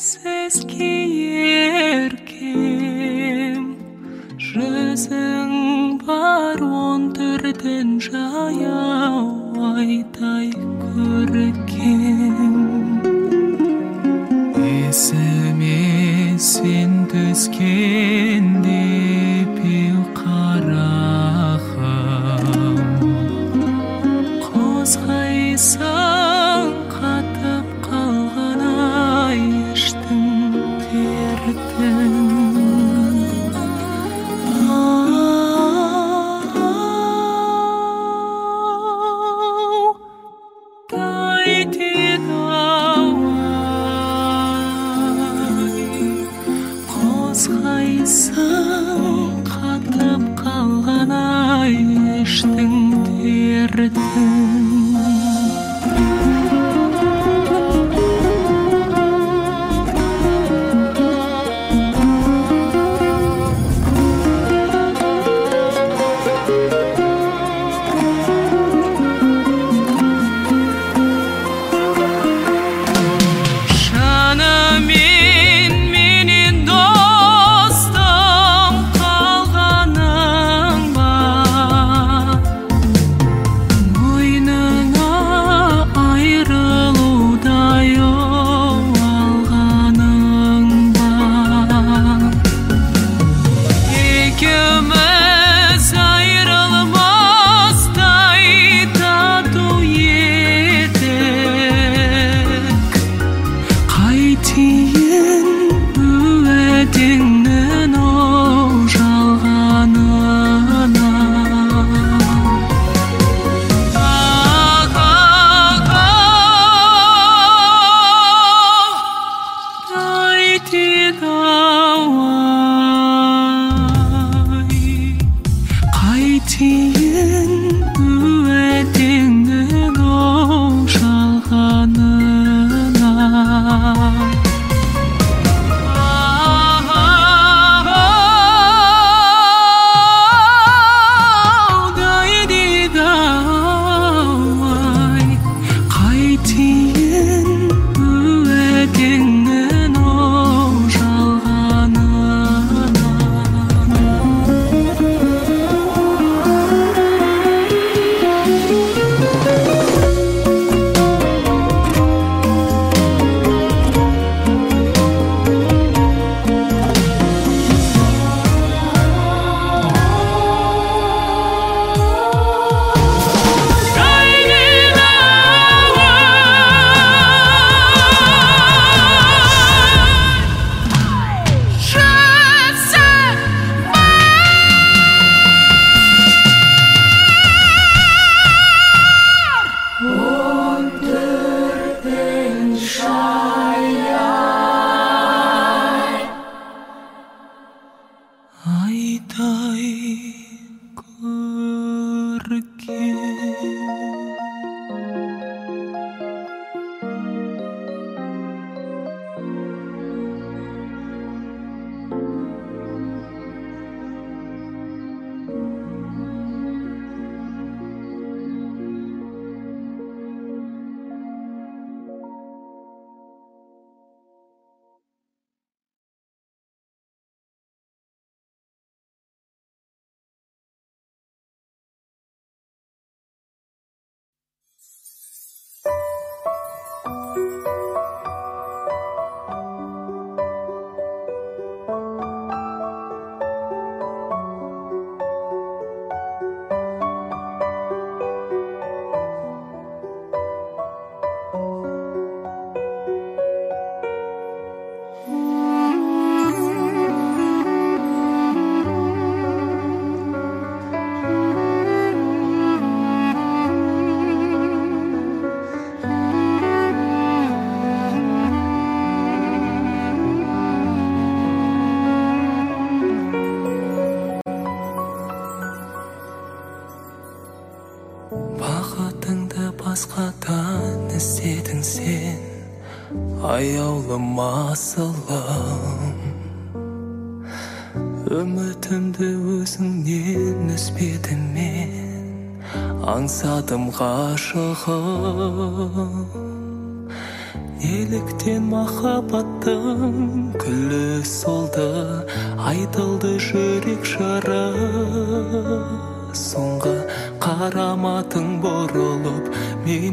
сескиеркем жүзің бар он төртінші аяз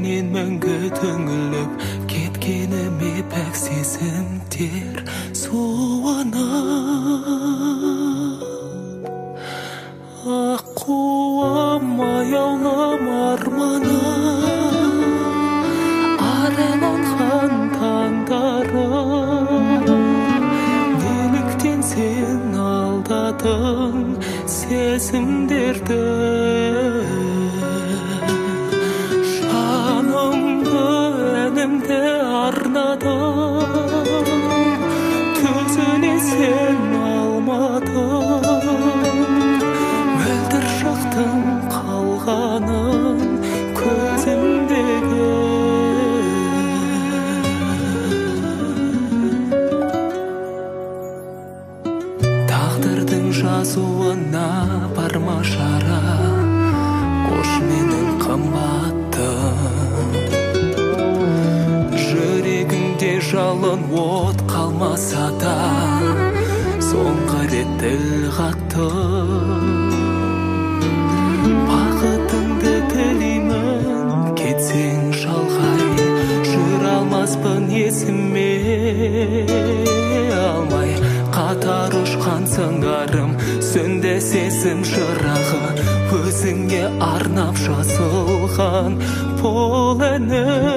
мен мәңгі түңіліп кеткеніме пәк сезімдер суына аққуым аяулым арманым араланған таңдарым неліктен сен алдадың сезімдерді болмаса да соңғы рет тіл қаттым бақытыңды тілеймін кетсең шалғай жүре алмаспын есіме. Алмай қатар ұшқан сыңарым сөнді сезім шырағы өзіңе арнап жазылған бұл әнім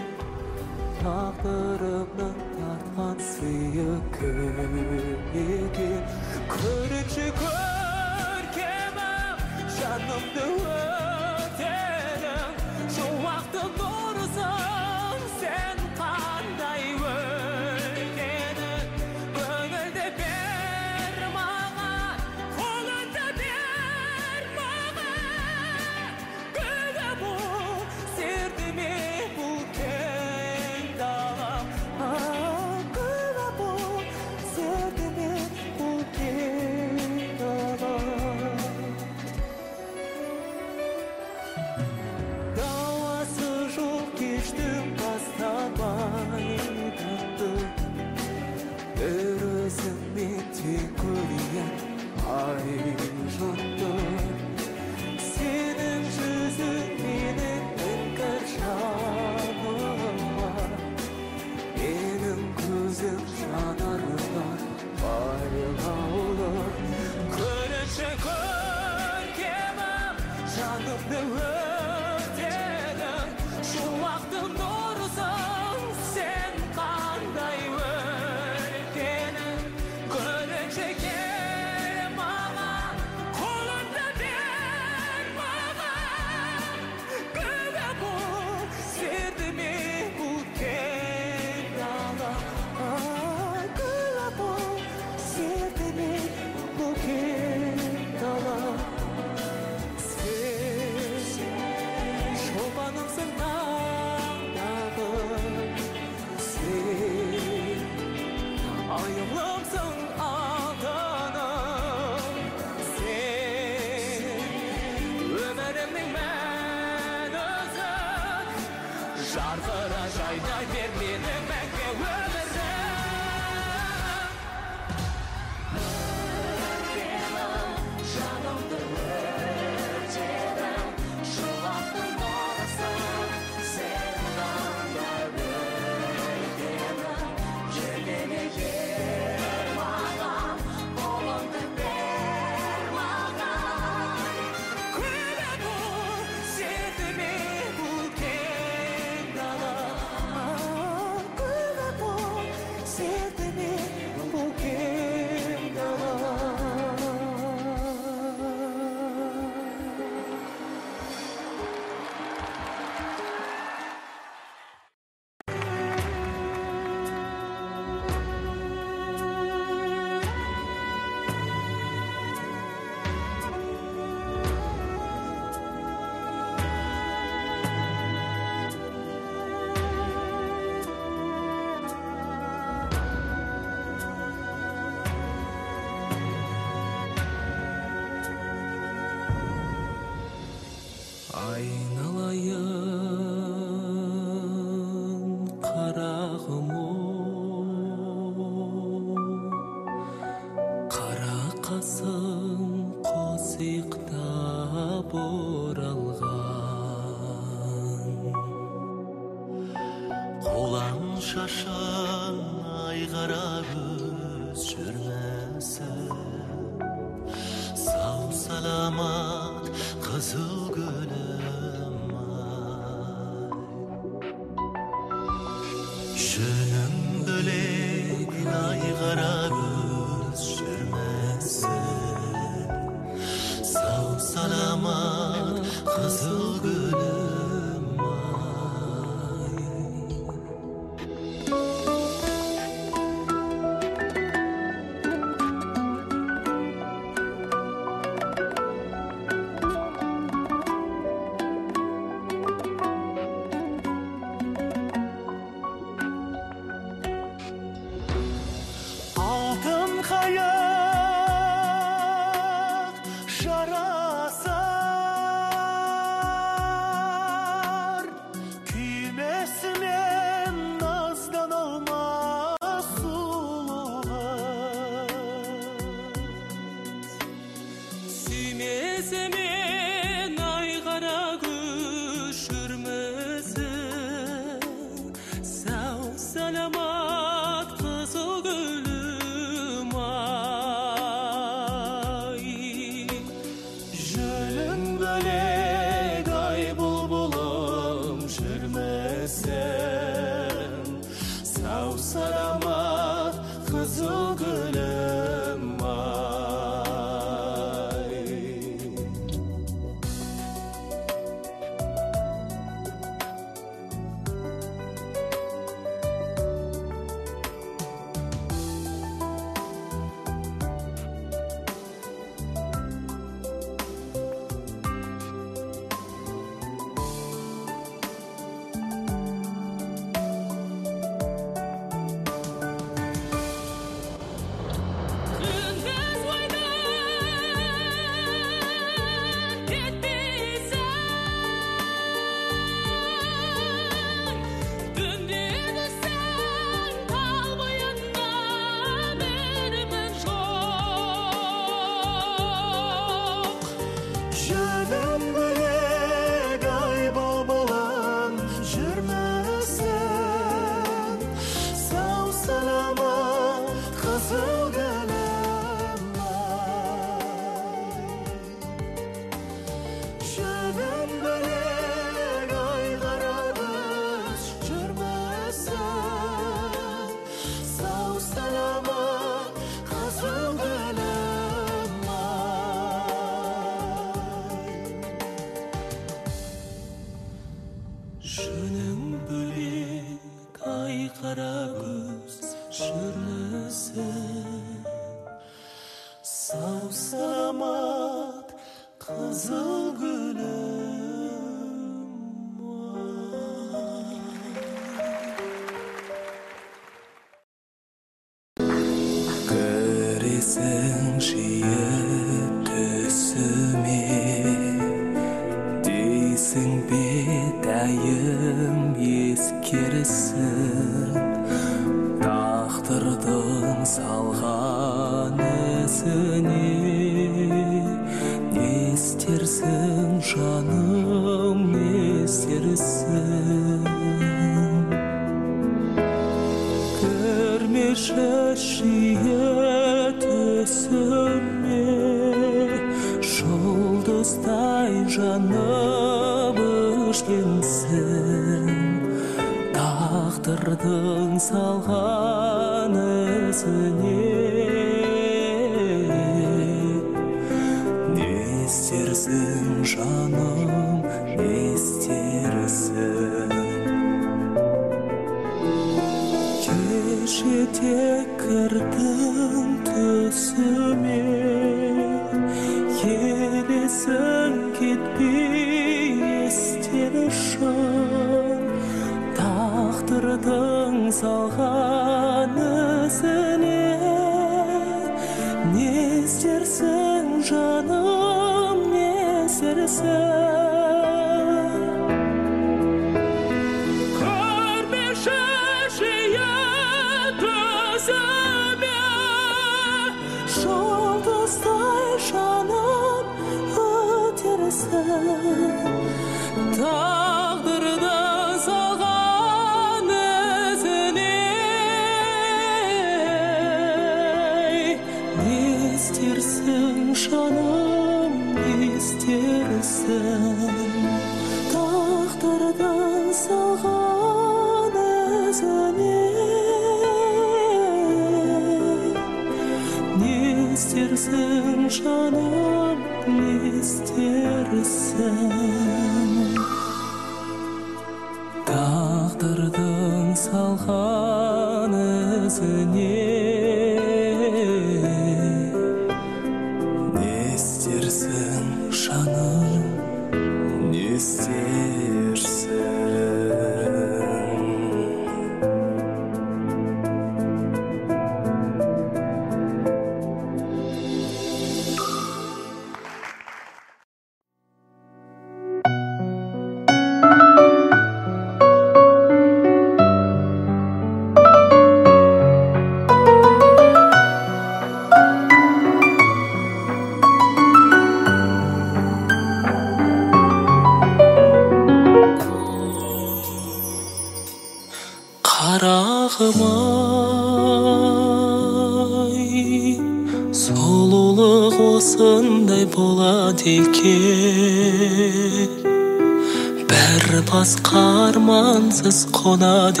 خودت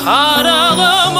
қарағым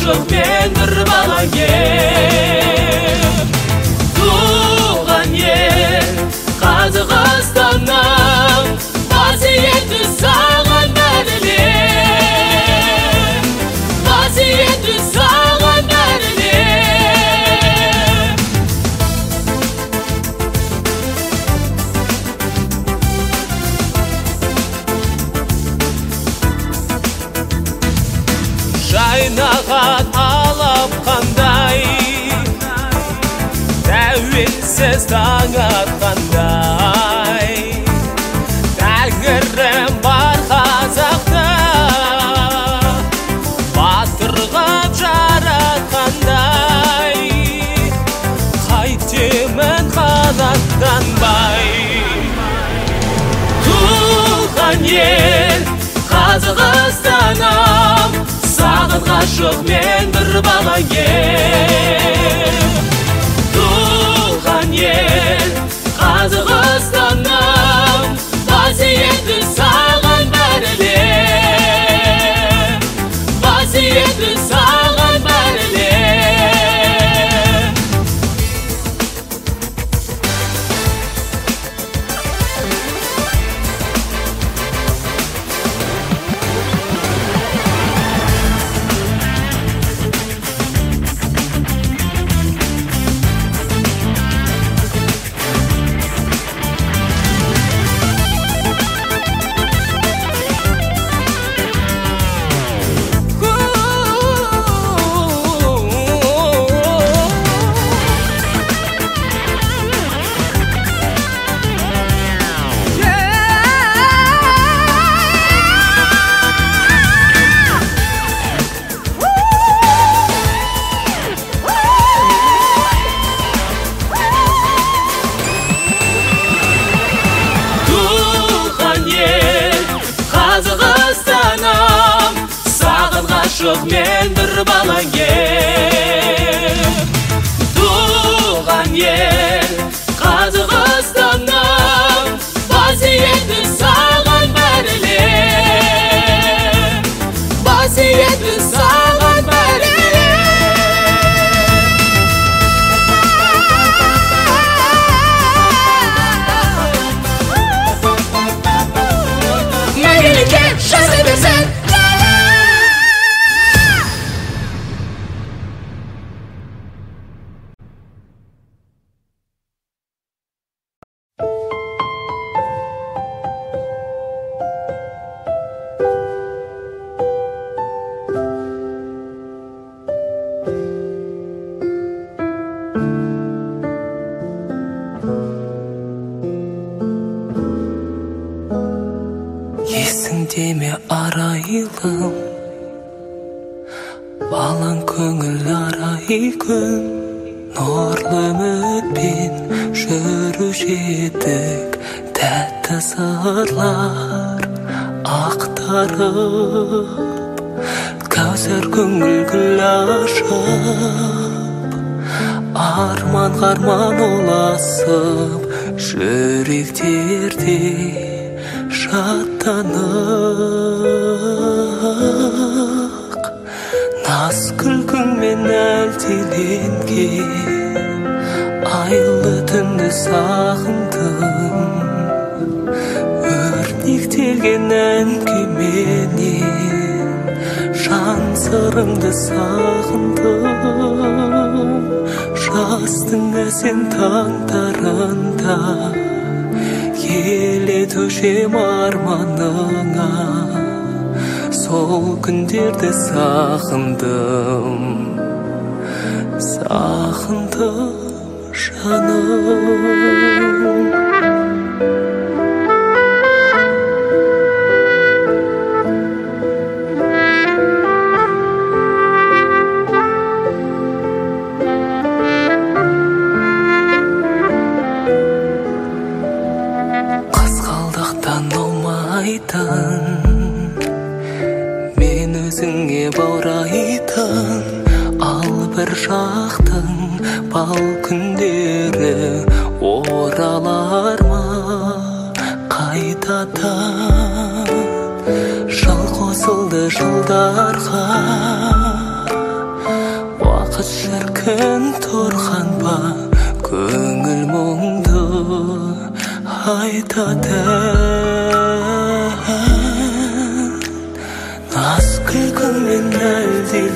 Жоқ мен бір бала туған ел қазақстаннан Жоқ мен бір бала ел туған ел қазақстаным қасиетті саған bana gel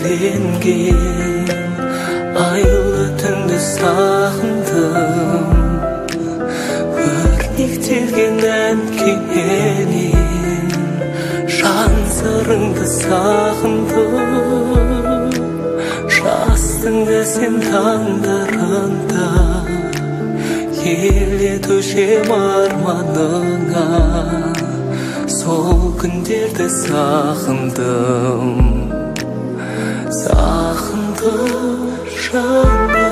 көлденген айлы түнді сағындым өрнектелген ән күйменен жан сырыңды сағындым жастыңды сен таңдарында елетушем арманыңа сол күндерді сағындым 狠的伤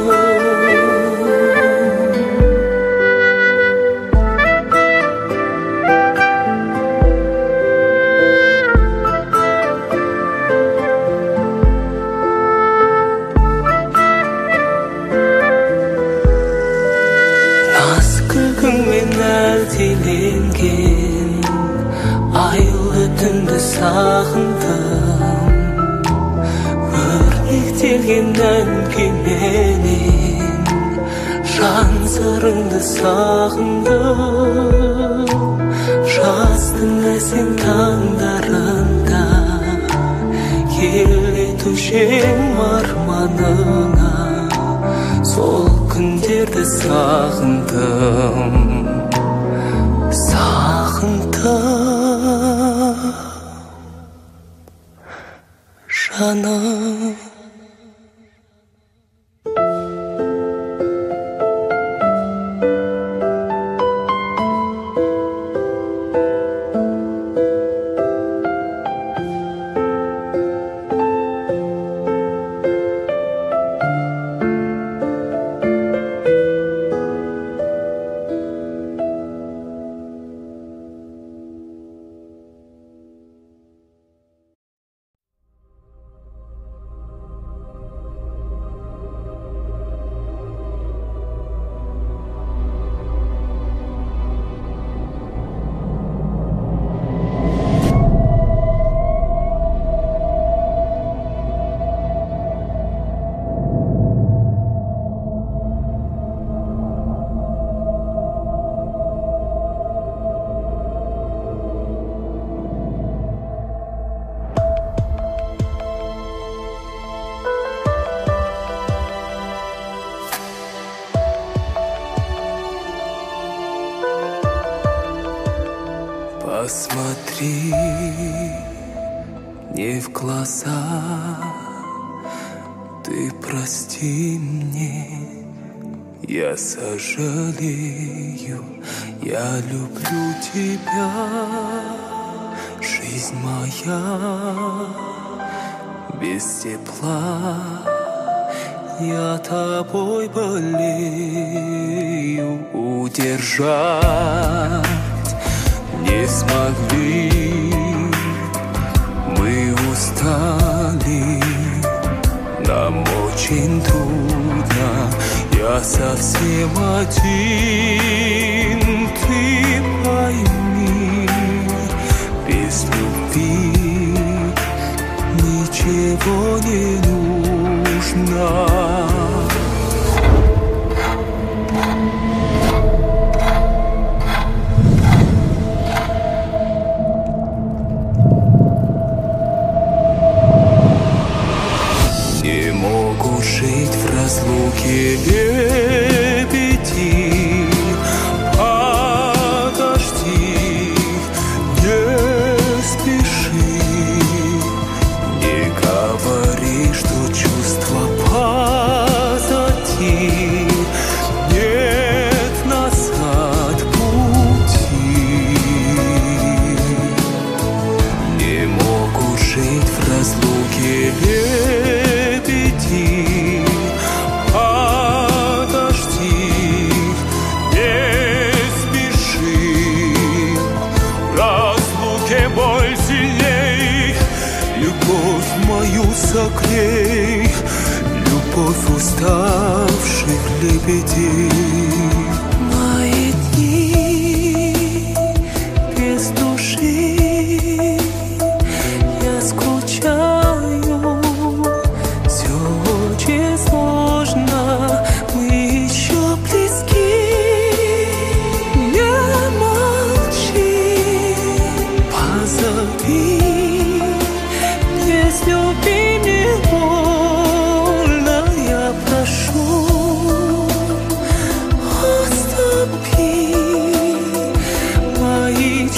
сағындым. Жастың әсем таңдарында келетуші арманыңа. Сол күндерді сағындым.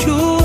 주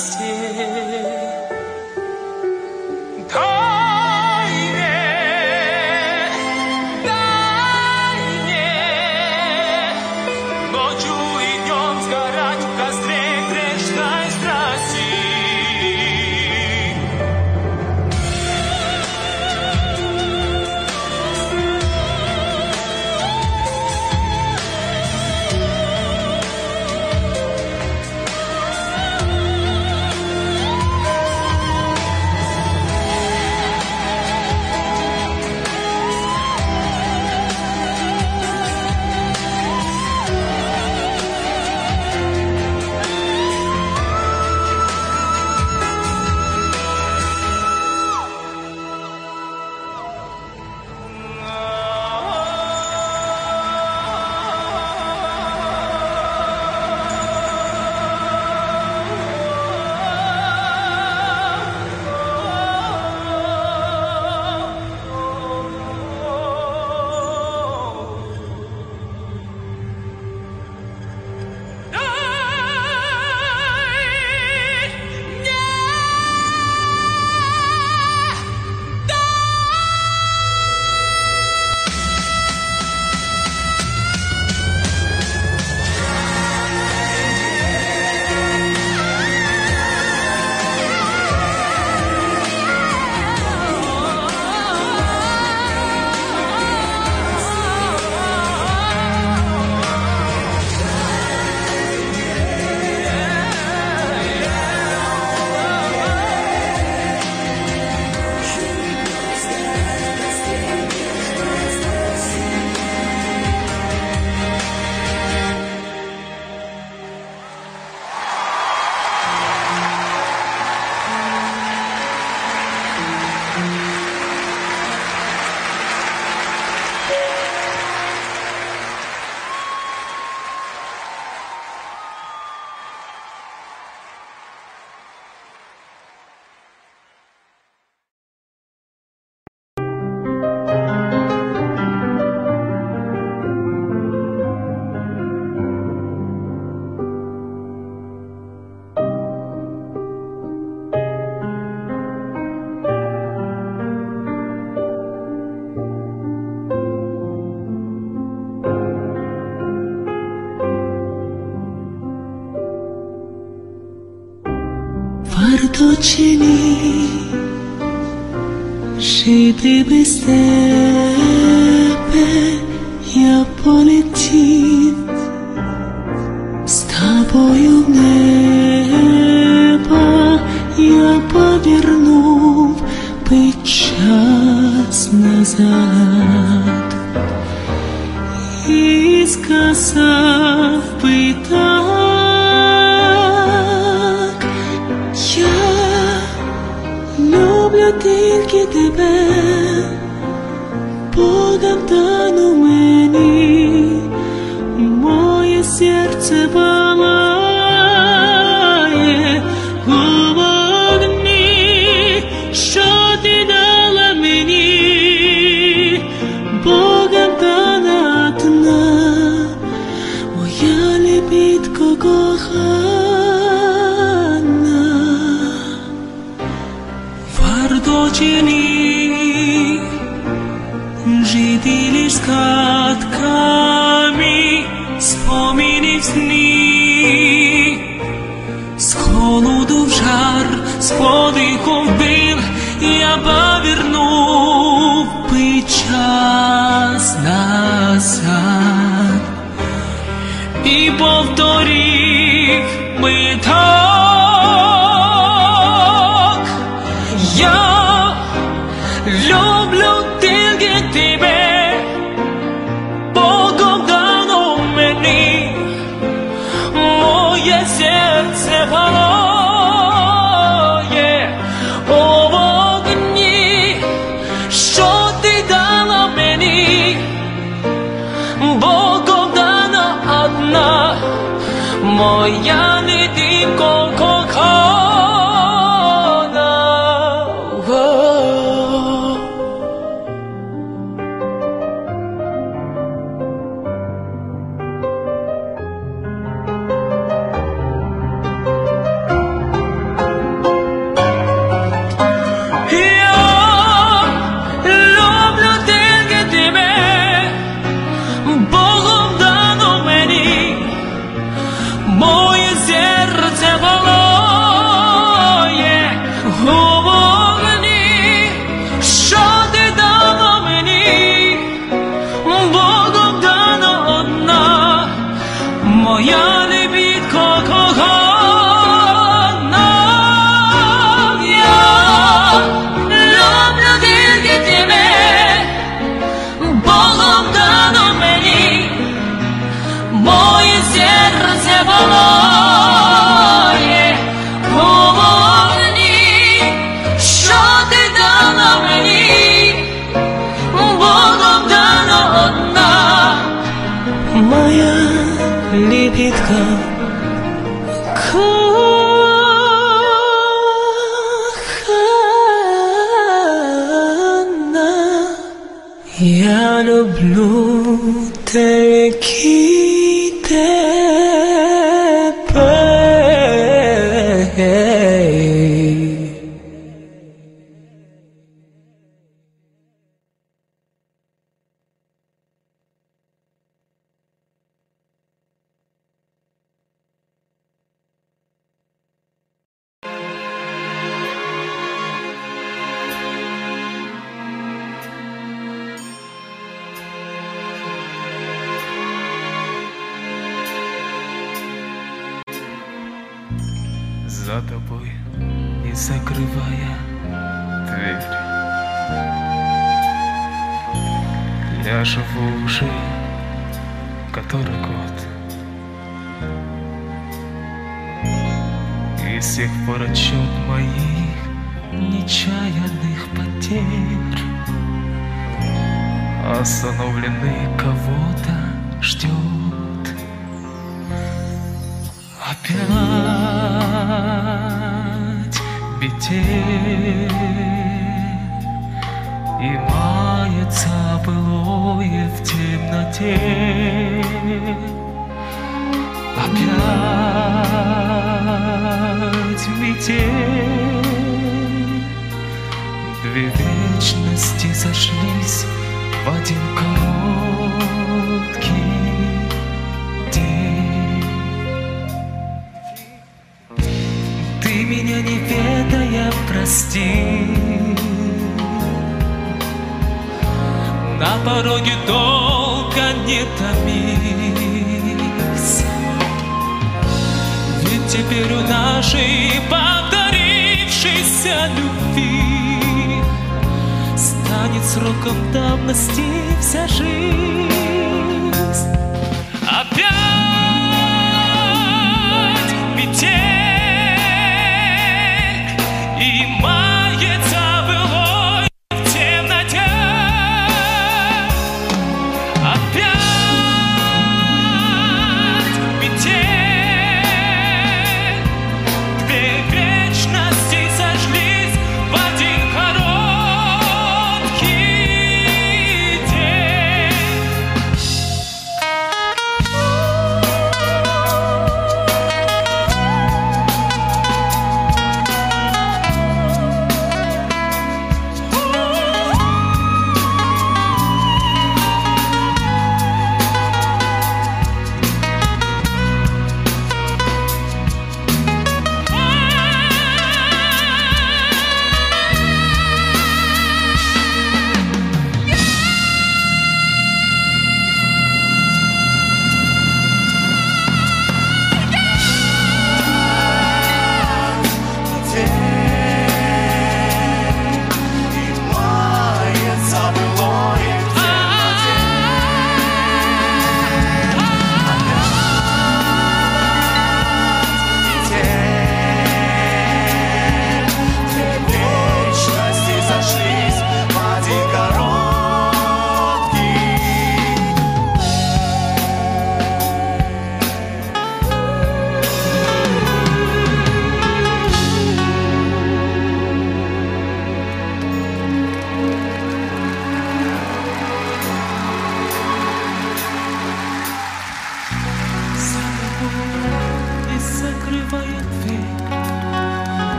past.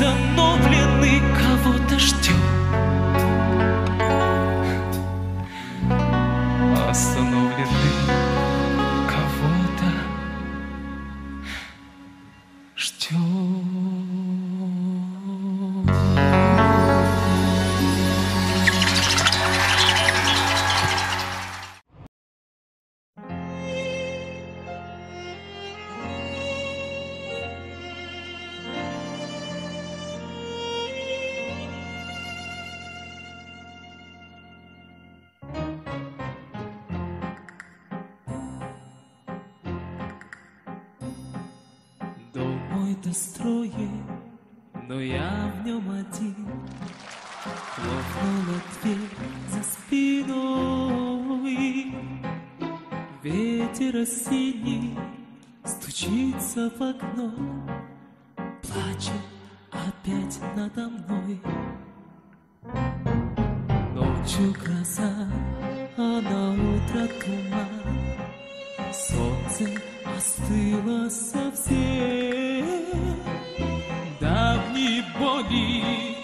остановлены, кого-то ждет. окно. Плачет опять надо мной. Ночью гроза, а на утро туман. Солнце остыло совсем. Давние боли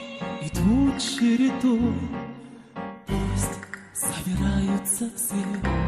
идут чередой Пусть собираются все.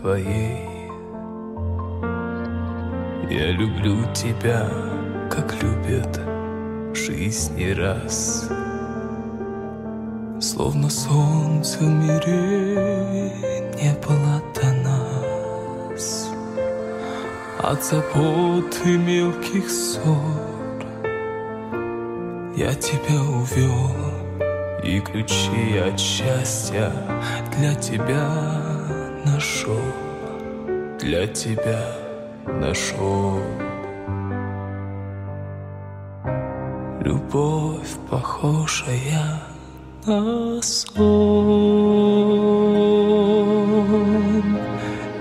Твоей. Я люблю тебя, как любят жизни раз. Словно солнце в мире не было до нас. От забот и мелких ссор Я тебя увел И ключи от счастья для тебя нашел Для тебя нашел Любовь похожая на сон.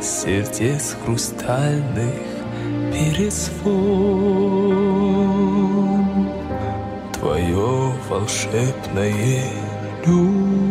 Сердец хрустальных перезвон. Твое волшебное люблю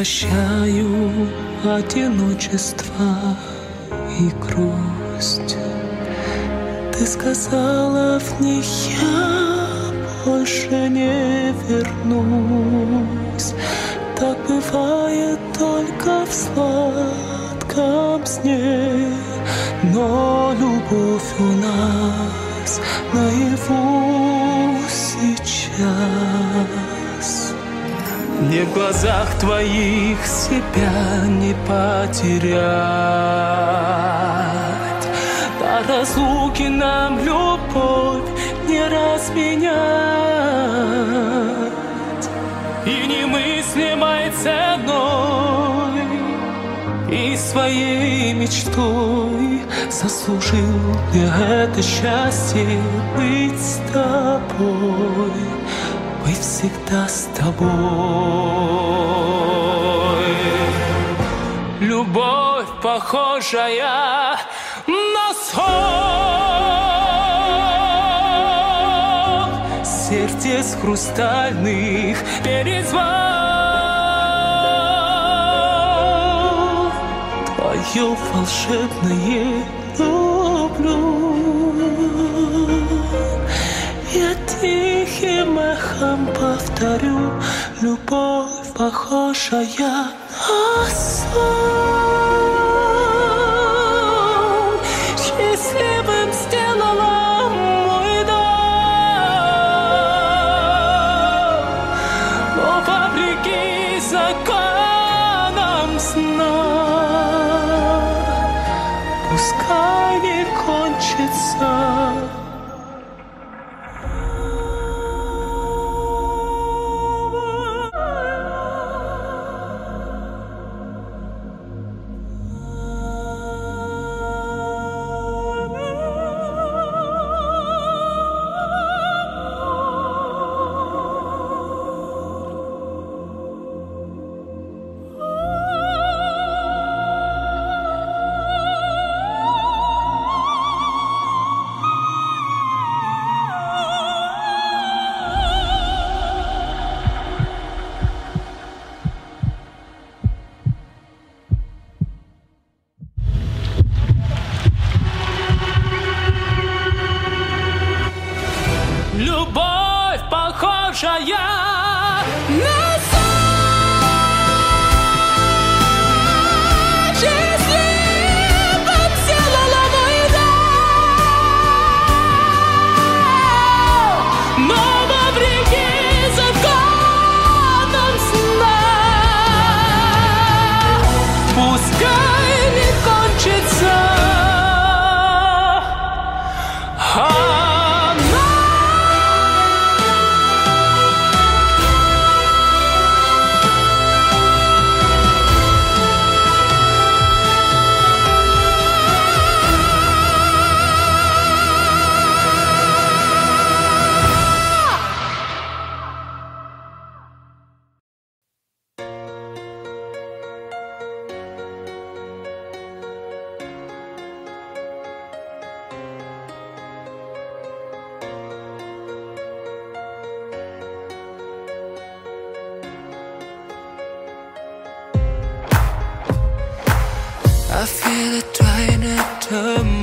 прощаю одиночество и грусть. Ты сказала в них я больше не вернусь. Так бывает только в сладком сне, но любовь у нас наяву сейчас. Мне в глазах твоих себя не потерять. До разлуки нам любовь не разменять. И немыслимой ценой И своей мечтой Заслужил я это счастье быть с тобой всегда с тобой. Любовь похожая на сон. Сердце с хрустальных перезвон. Твое волшебное эхом повторю Любовь, похожая на сон.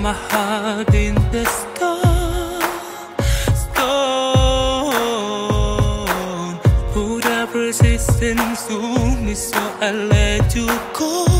my heart in the storm, storm. Put up resistance to me, so I let you go.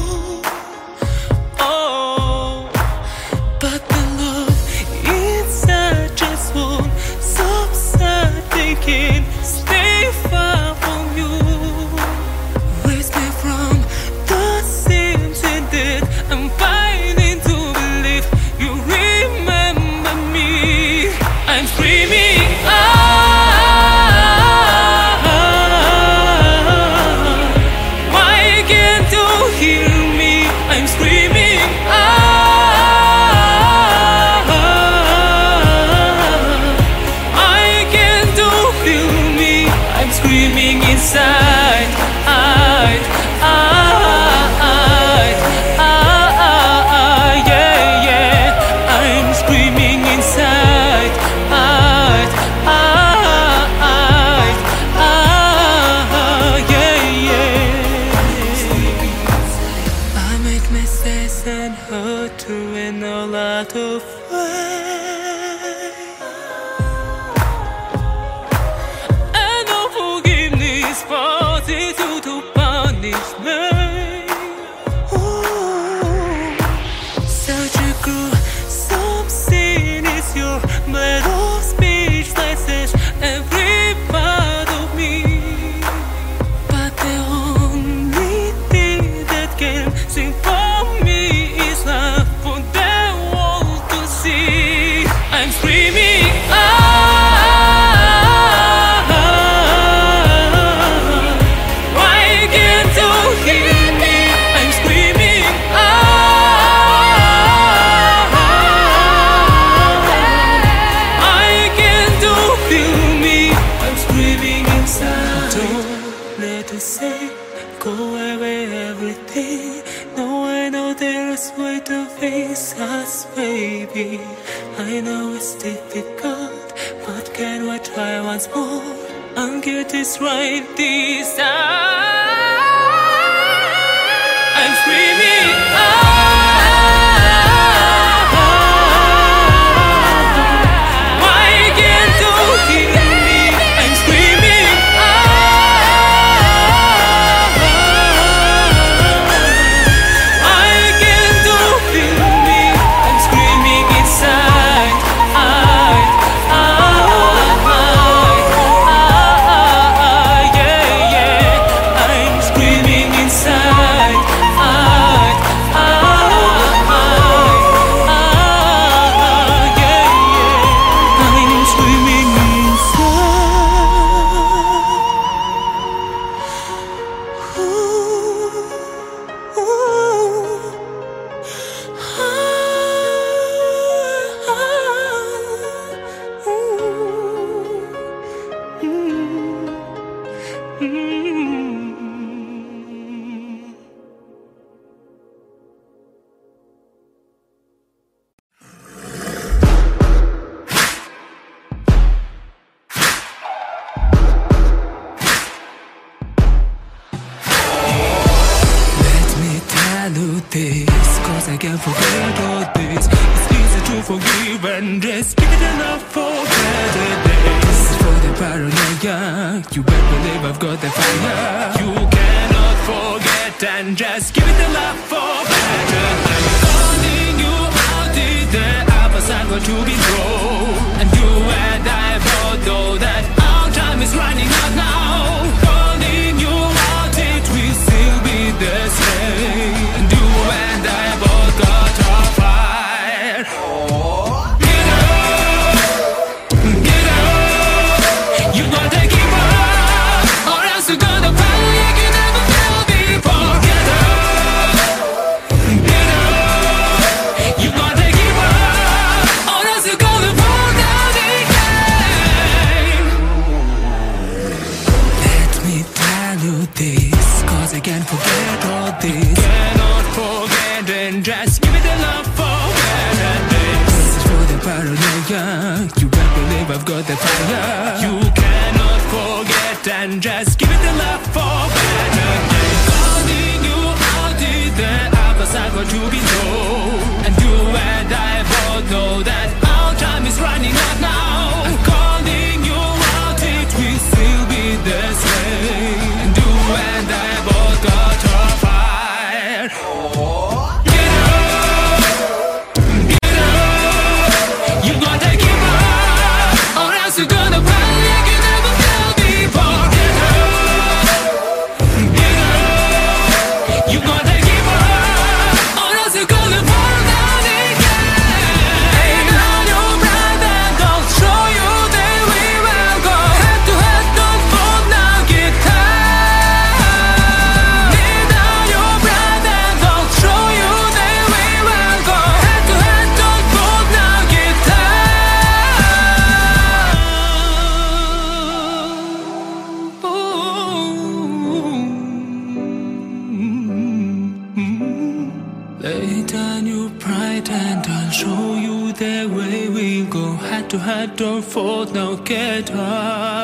yeah. You cannot forget and just give it the love. I'm you out fold, no get quer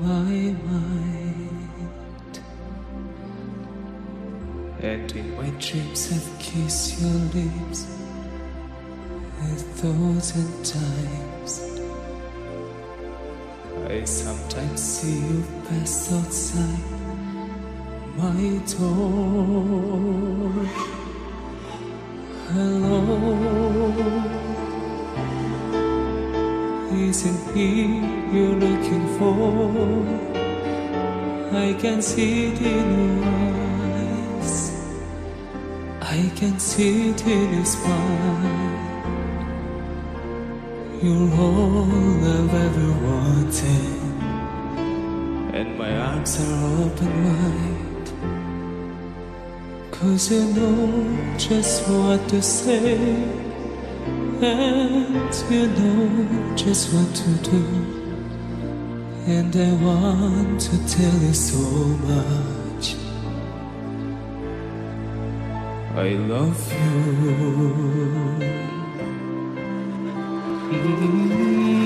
my mind. And in my dreams I've kissed your lips a thousand times. I sometimes see you pass outside my door. Hello. Isn't he you're looking for? I can see it in your eyes. I can see it in your smile. You're all I've ever wanted, and my arms are open wide. Cause you know just what to say and you know just what to do. And I want to tell you so much. I love you. I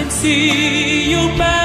sometimes see you pass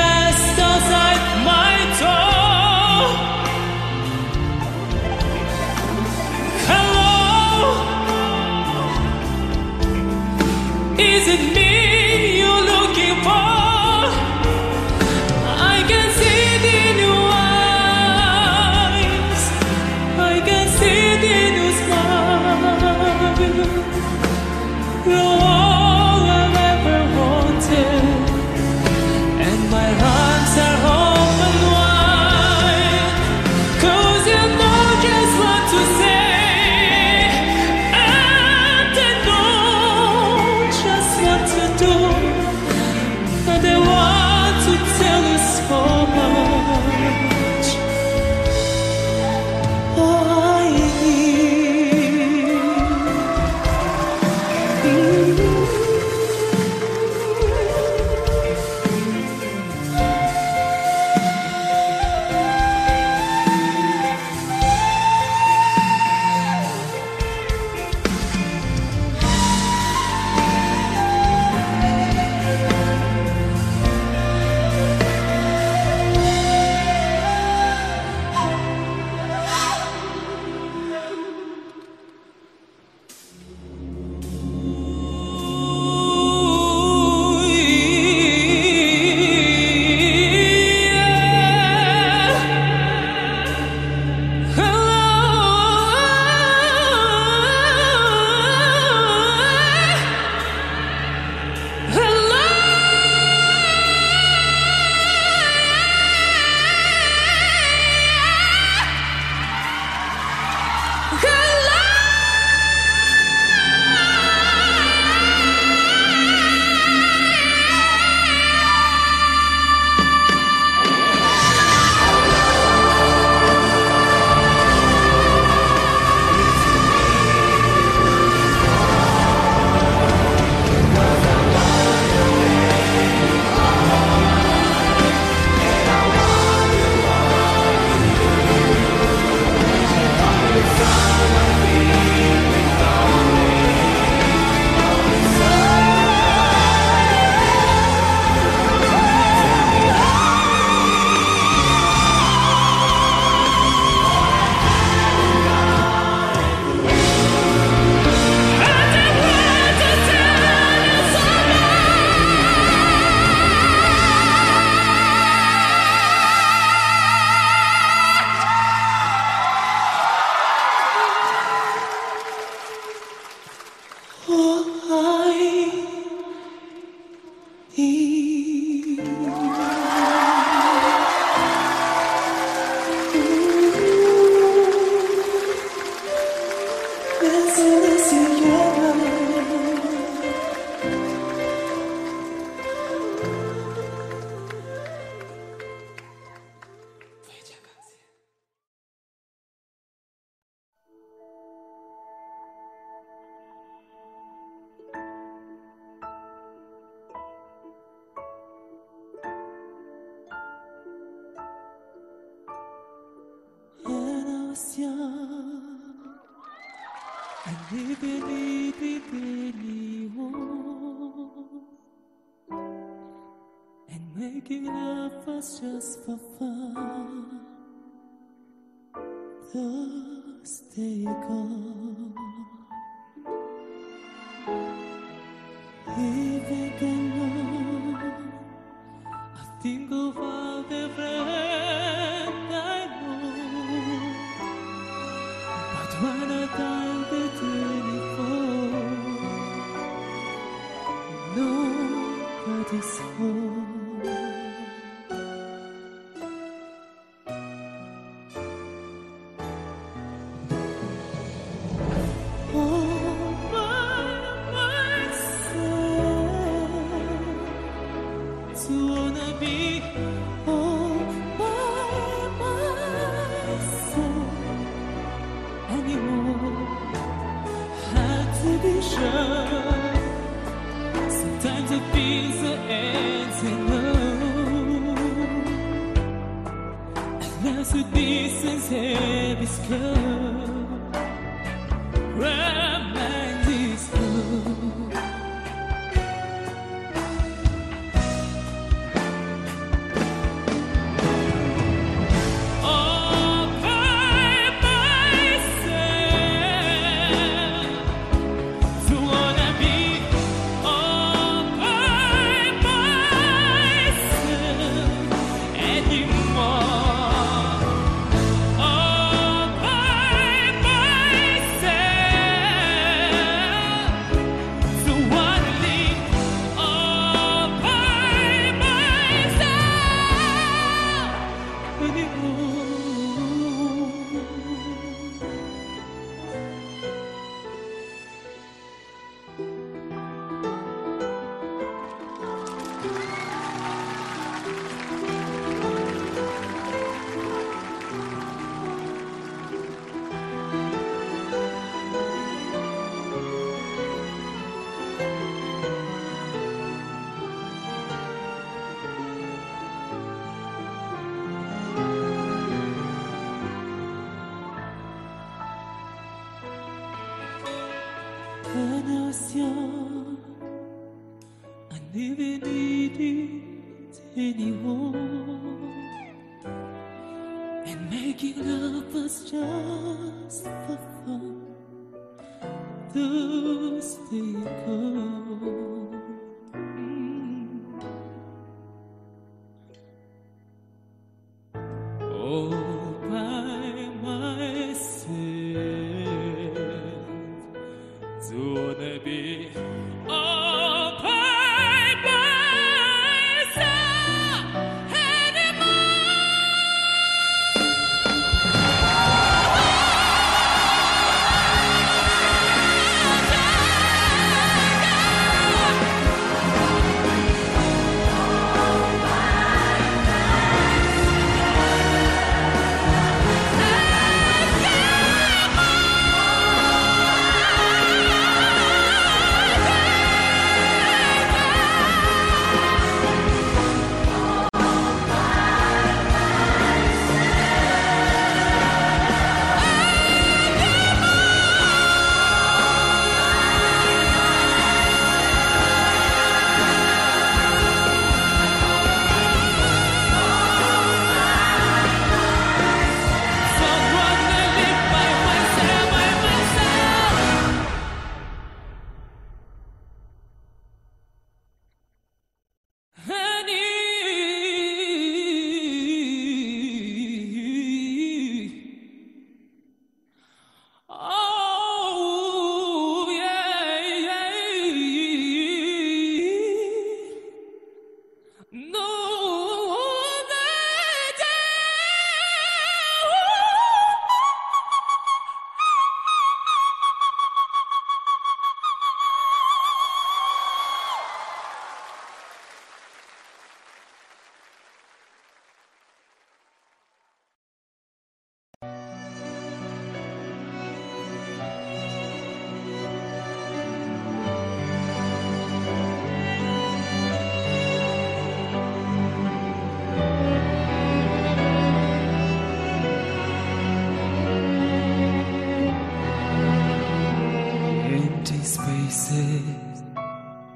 making love was just for fun.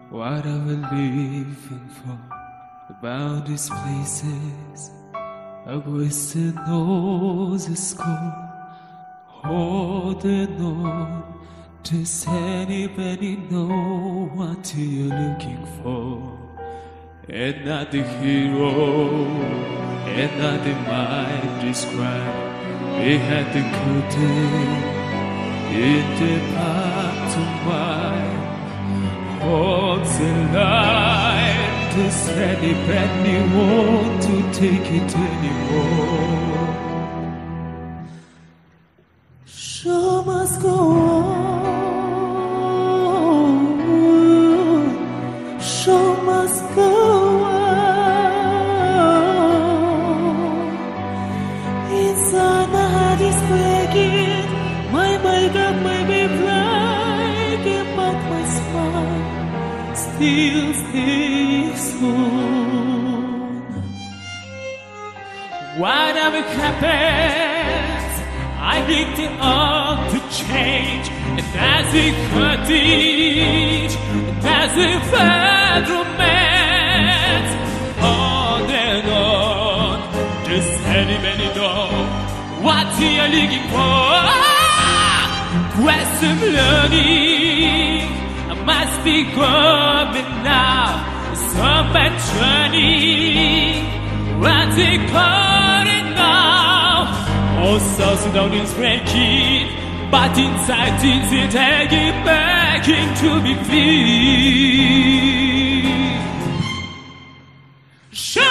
What are we living for? About these places, a wasted nose is cold, holding on. Does anybody know what you're looking for? And not the hero, and not the mind described. We had the day in the path to thoughts and I'm just ready, brand new to take it anymore. Still stays. Whatever happens, I need it all to change. It could teach, and as it fed romance, on and on, just anybody know what you're looking for. Quest of learning, must be going now. Some journey. What's it calling now? Oh, South Sudan is breaking, but inside things it taking back into be free. Show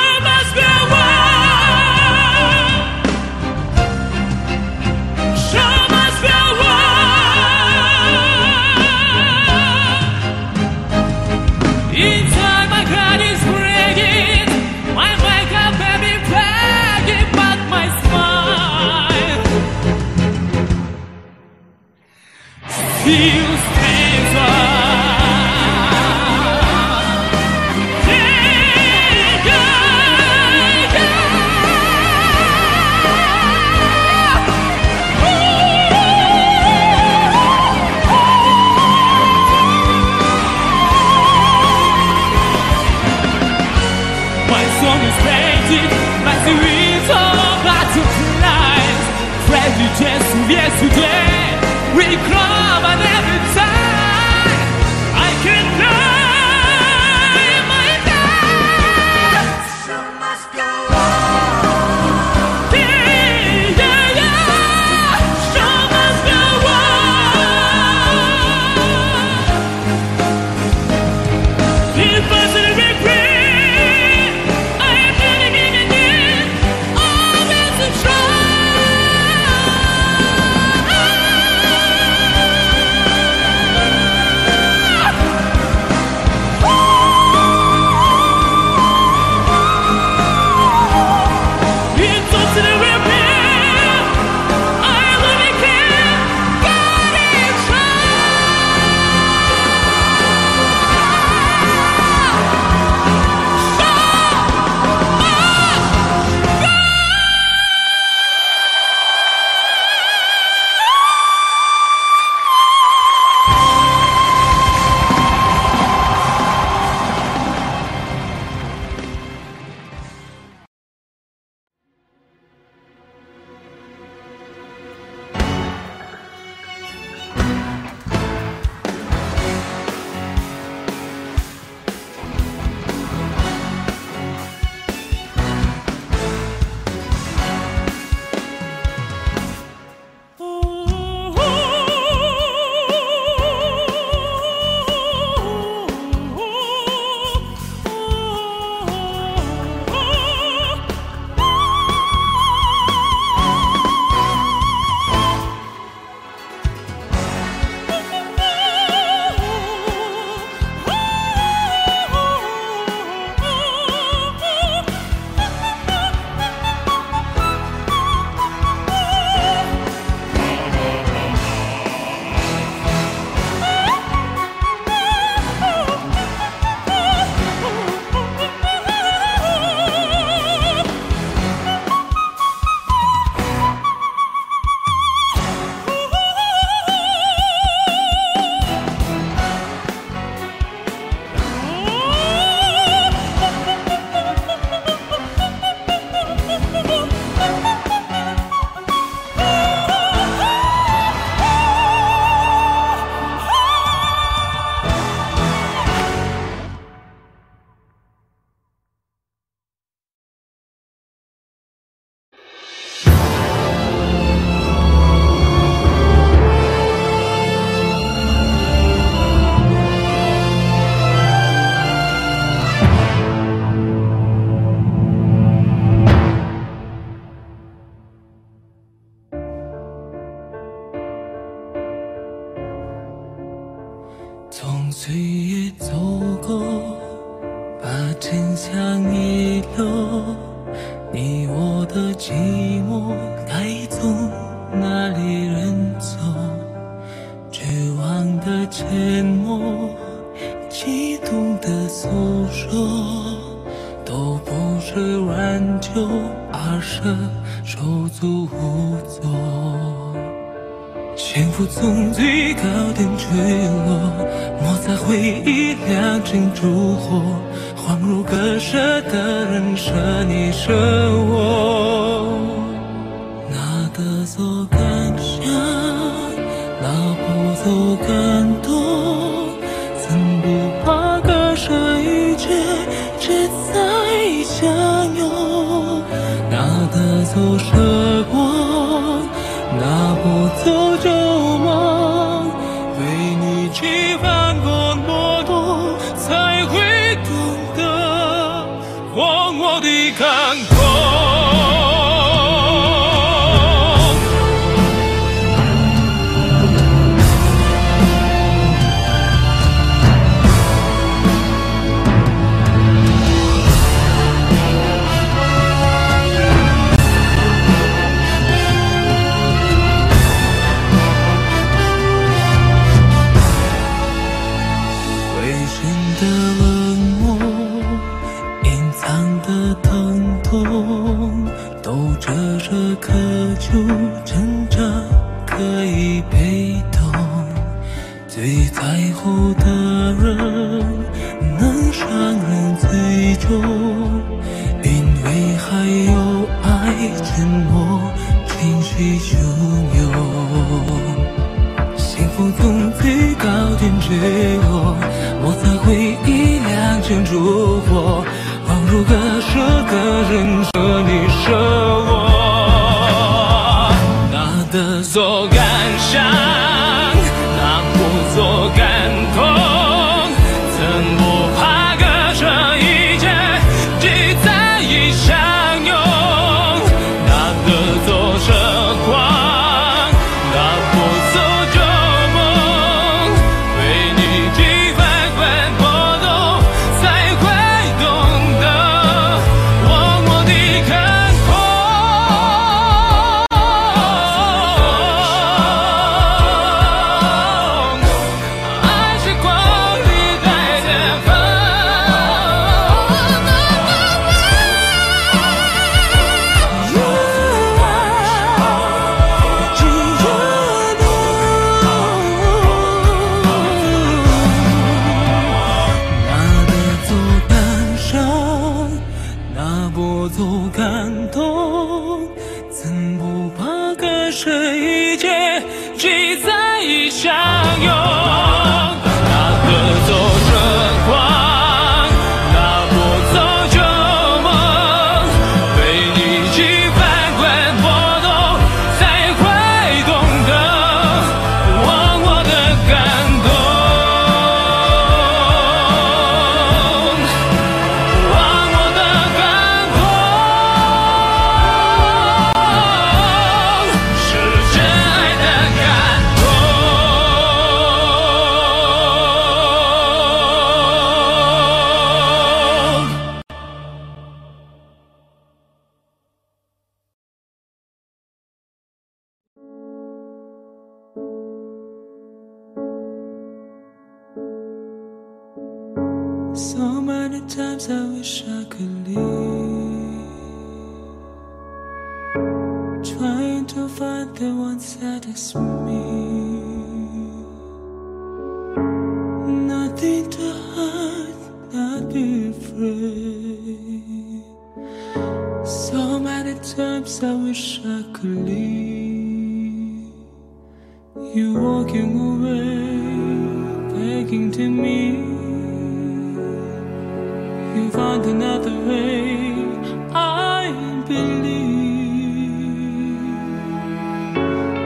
believe.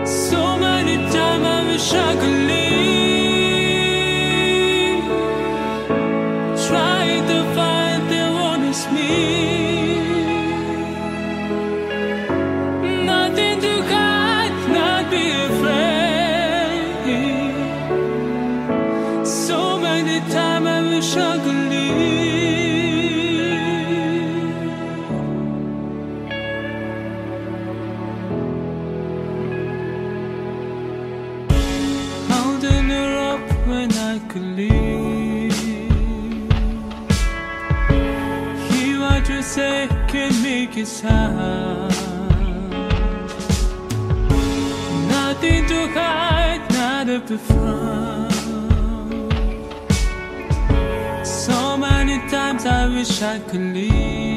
So many times I wish I his. Nothing to hide, not a profound. So many times I wish I could leave.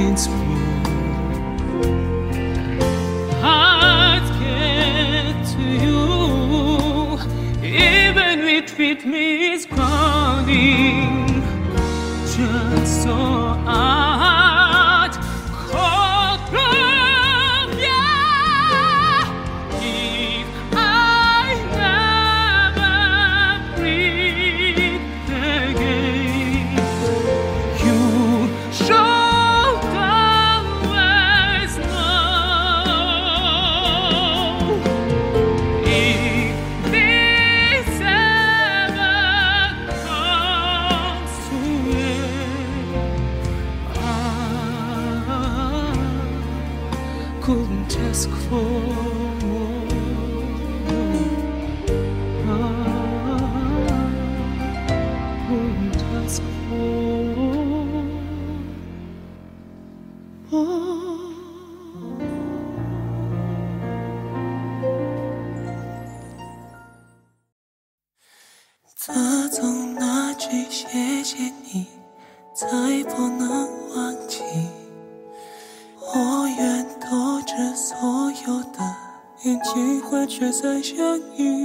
streets get to you, even me is calling, just so I. 相遇。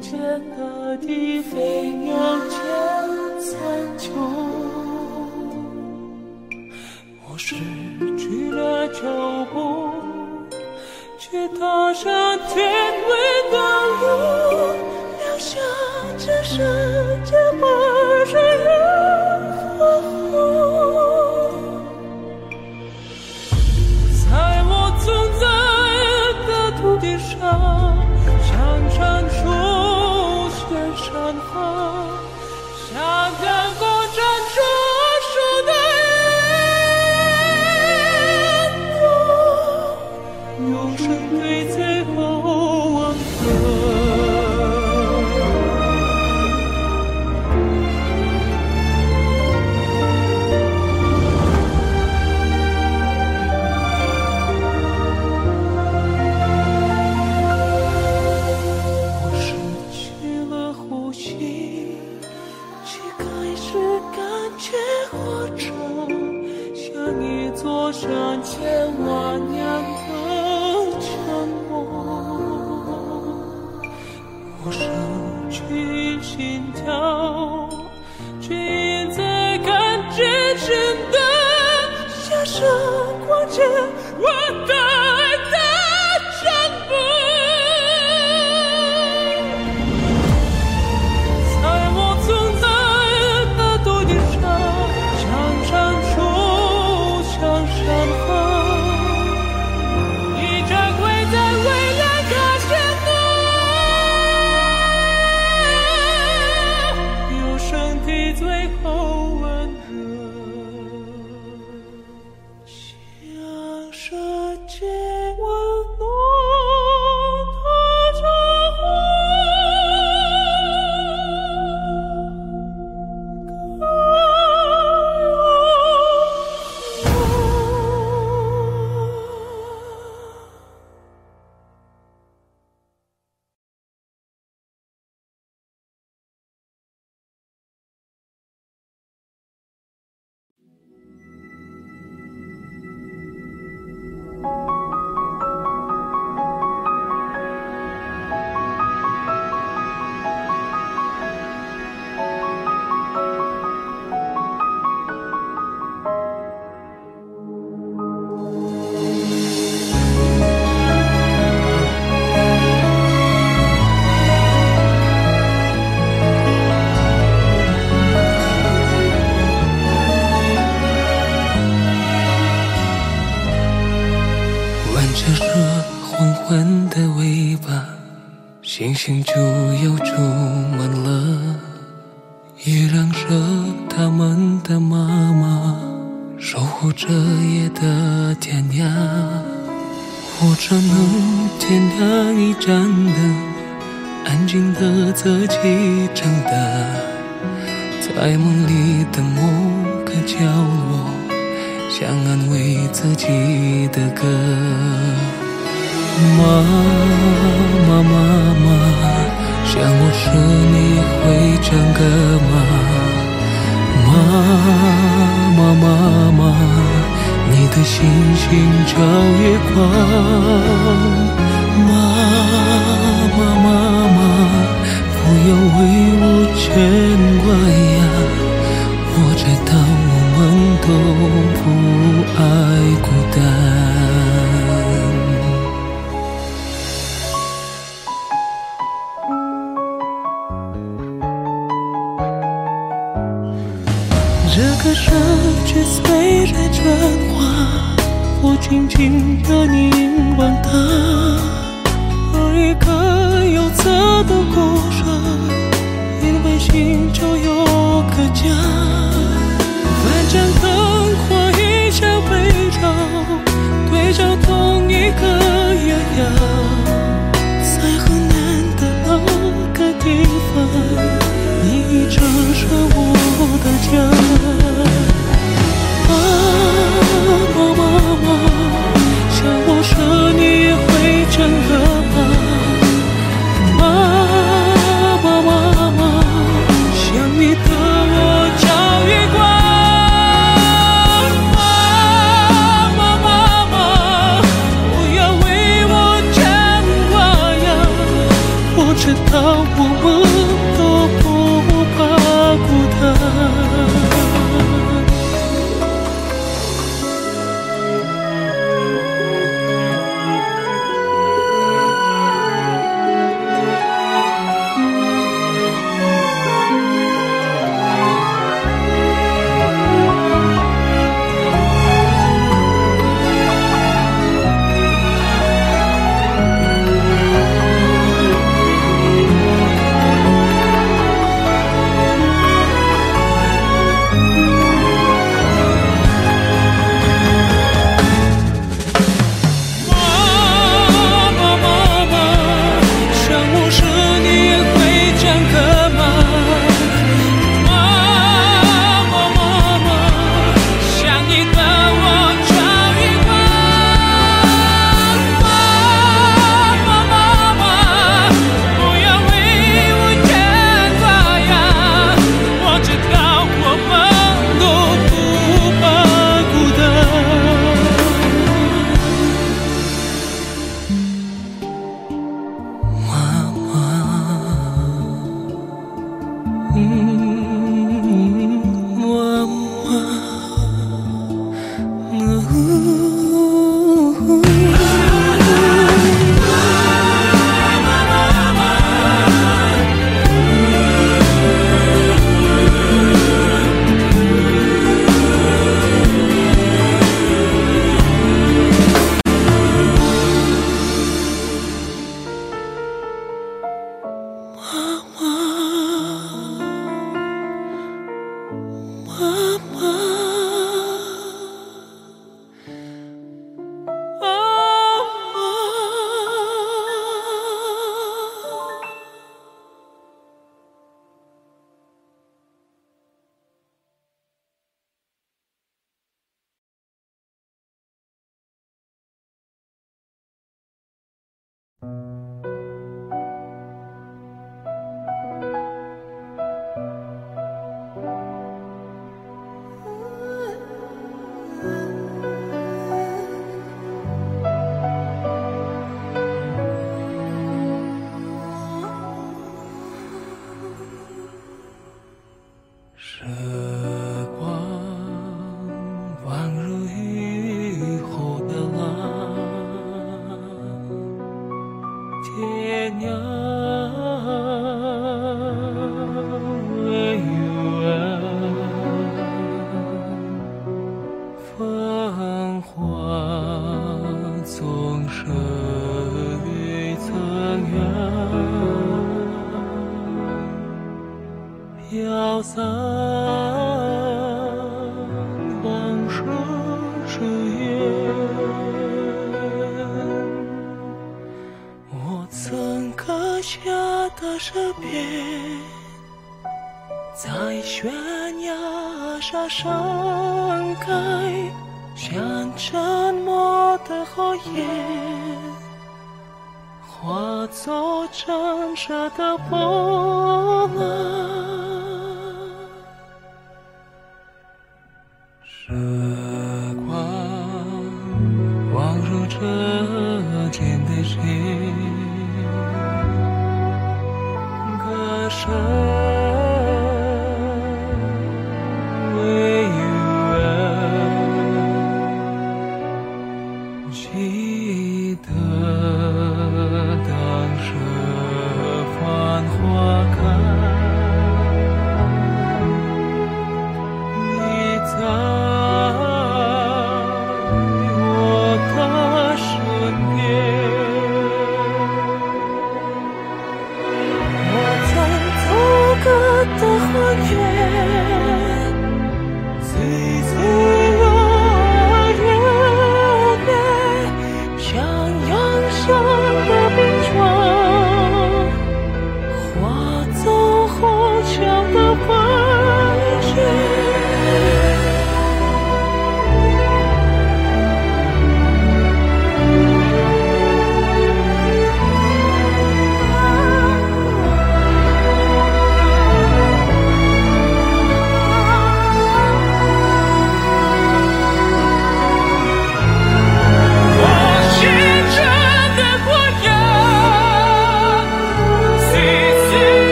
见大地，飞鸟见三穹。我失去了脚步，却踏上天外的路，留下这声。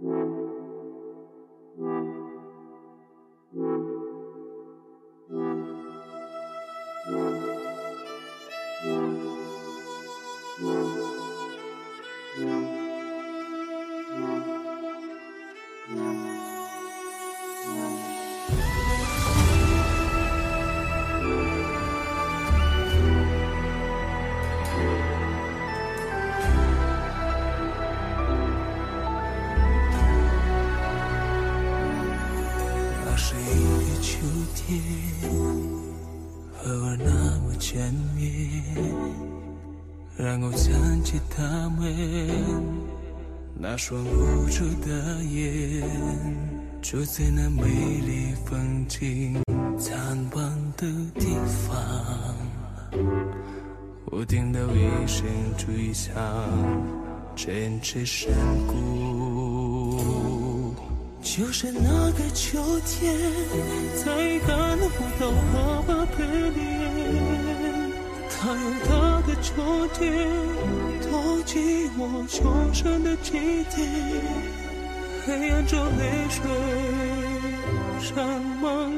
Thank you. 双无助的眼住在那美丽风景灿烂的地方我听到一声巨响震彻山谷就是那个秋天再看不到爸爸的脸他用他的秋天你我纠缠的起点黑暗中泪水沾满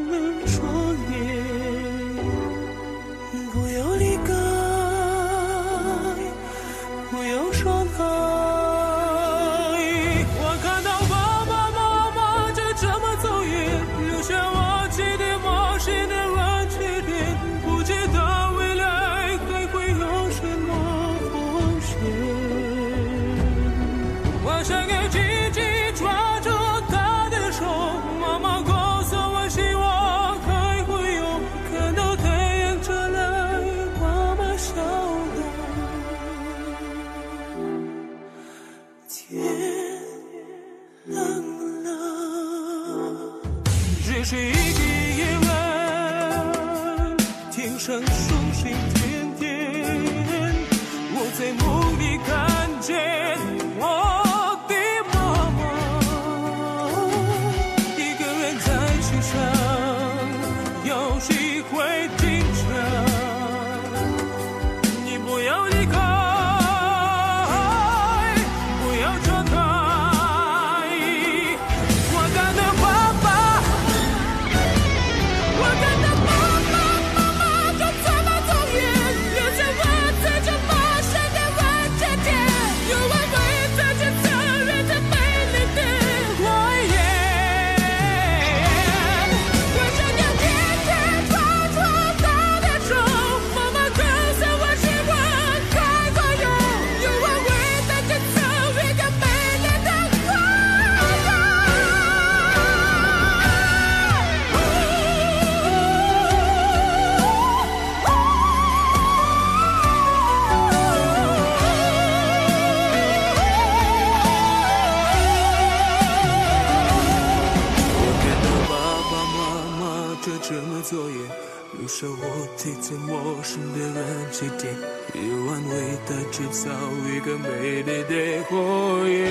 美的制造一个美丽的火焰。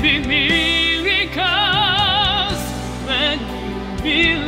Be miracles when you believe.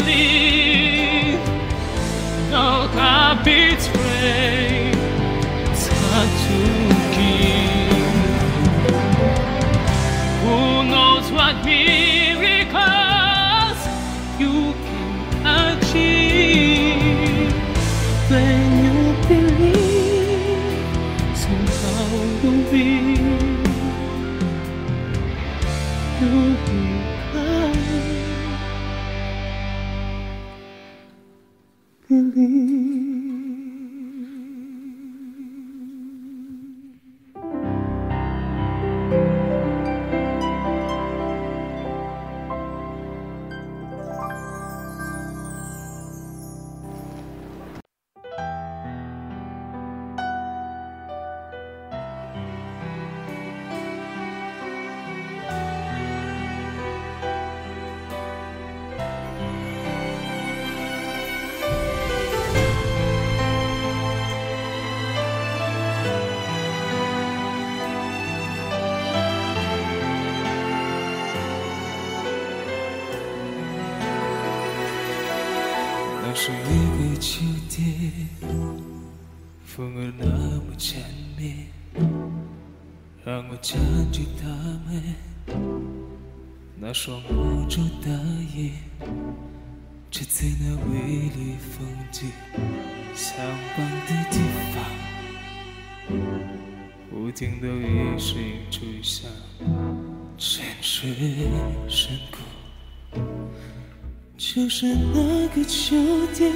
是那个秋天，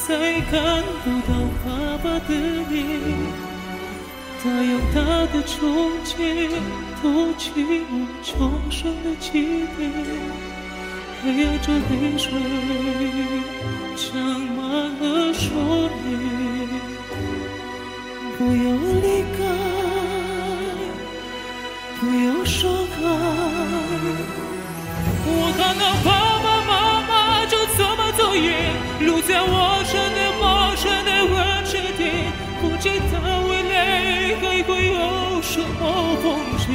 才看不到爸爸的脸。他有他的憧憬，都期望重生的起点。黑暗着泪水，长满了双眼。不要离开，不要伤害。我看到爸路在我身的陌生的温湿点，不知道未来还会有什么风险。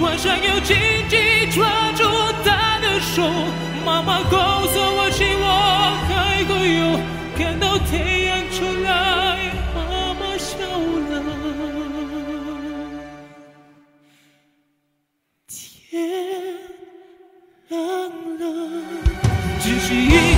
晚上要紧紧抓住她的手，妈妈告诉我，希望还会有看到太阳出来，妈妈笑了。天亮了，是